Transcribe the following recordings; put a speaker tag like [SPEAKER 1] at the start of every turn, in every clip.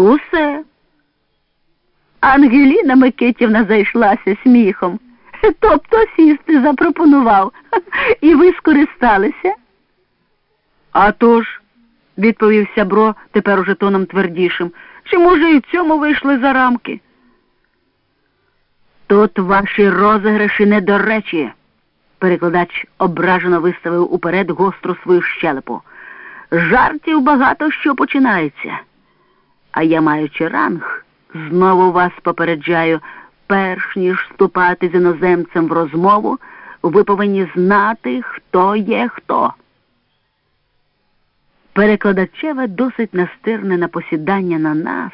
[SPEAKER 1] Усе. Ангеліна Микитівна зайшлася сміхом. Тобто сісти запропонував. І ви скористалися? А тож, відповів сябро тепер уже тоном твердішим, чи, може, і в цьому вийшли за рамки? Тут ваші розіграші недоречі. Перекладач ображено виставив уперед гостру свою щелепу. Жартів багато що починається. А я, маючи ранг, знову вас попереджаю, перш ніж вступати з іноземцем в розмову, ви повинні знати, хто є хто. Перекладачеве досить настирне на посідання на нас,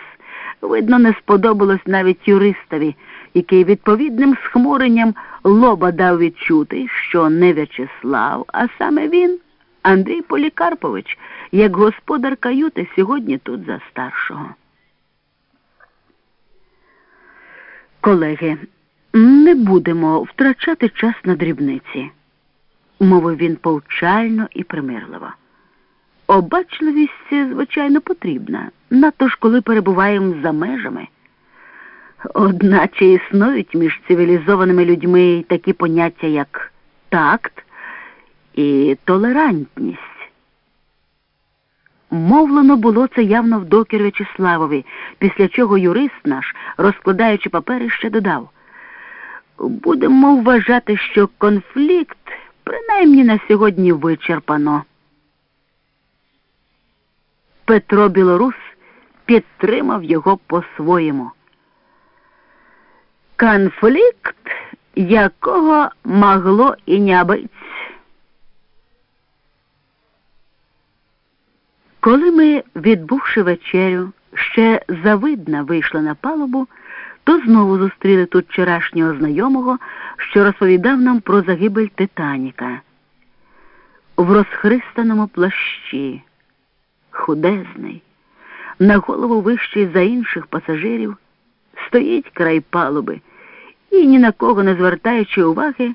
[SPEAKER 1] видно, не сподобалось навіть юристові, який відповідним схмуренням лоба дав відчути, що не В'ячеслав, а саме він, Андрій Полікарпович, як господар каюти, сьогодні тут за старшого. Колеги, не будемо втрачати час на дрібниці, мовив він повчально і примирливо. Обачливість, звичайно, потрібна, надто ж коли перебуваємо за межами. Одначе існують між цивілізованими людьми такі поняття, як такт і толерантність. Мовлено було це явно в докір В'ячеславові, після чого юрист наш, розкладаючи папери, ще додав. Будемо вважати, що конфлікт принаймні на сьогодні вичерпано. Петро Білорус підтримав його по-своєму. Конфлікт, якого могло і не бить. Коли ми, відбувши вечерю, ще завидна вийшли на палубу, то знову зустріли тут вчорашнього знайомого, що розповідав нам про загибель Титаніка. В розхристаному плащі, худезний, на голову вищий за інших пасажирів, стоїть край палуби і, ні на кого не звертаючи уваги,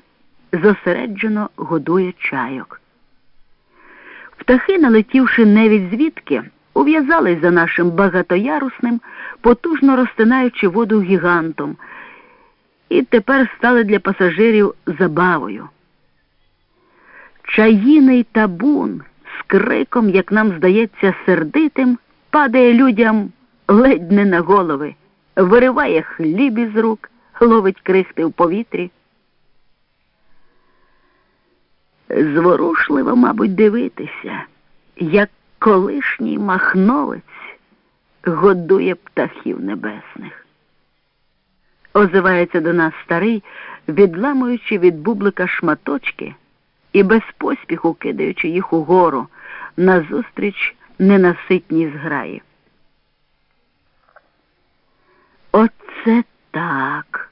[SPEAKER 1] зосереджено годує чайок. Птахи, налетівши не звідки, ув'язались за нашим багатоярусним, потужно розтинаючи воду гігантом, і тепер стали для пасажирів забавою. Чаїний табун з криком, як нам здається, сердитим, падає людям ледь не на голови, вириває хліб із рук, ловить крихти в повітрі. Зворушливо, мабуть, дивитися, як колишній махновець годує птахів небесних. Озивається до нас старий, відламуючи від бублика шматочки і без поспіху кидаючи їх угору назустріч ненаситній зграї. Оце так.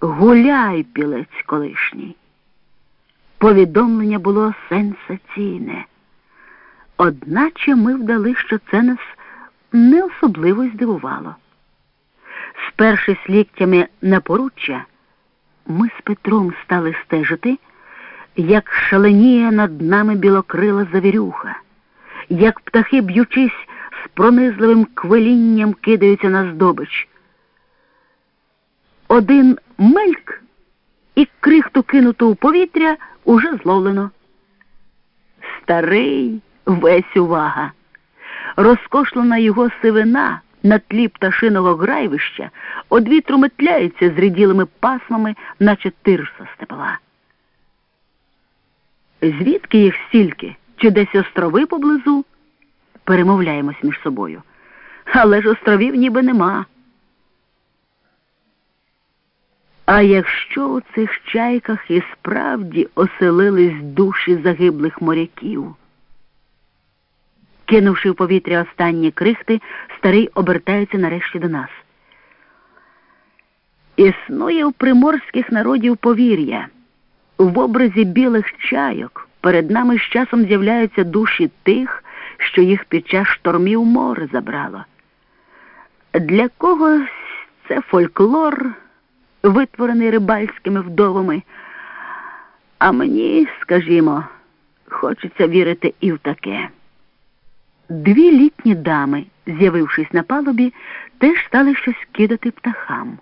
[SPEAKER 1] Гуляй, пілець колишній. Повідомлення було сенсаційне. Одначе ми вдали, що це нас не особливо здивувало. Спершись ліктями на поруччя, ми з Петром стали стежити, як шаленіє над нами білокрила завірюха, як птахи, б'ючись з пронизливим квилінням, кидаються на здобич. Один мельк і крихту кинуту у повітря уже зловлено. Старий весь увага. Розкошлена його сивина на тлі пташиного грайвища од вітру метляється з ріділими пасмами, наче тирса степова. Звідки їх стільки? Чи десь острови поблизу? Перемовляємось між собою. Але ж островів ніби нема. А якщо у цих чайках і справді оселились душі загиблих моряків? Кинувши в повітря останні крихти, старий обертається нарешті до нас. Існує у приморських народів повір'я. В образі білих чайок перед нами з часом з'являються душі тих, що їх під час штормів море забрало. Для когось це фольклор, витворений рибальськими вдовами. А мені, скажімо, хочеться вірити і в таке. Дві літні дами, з'явившись на палубі, теж стали щось кидати птахам.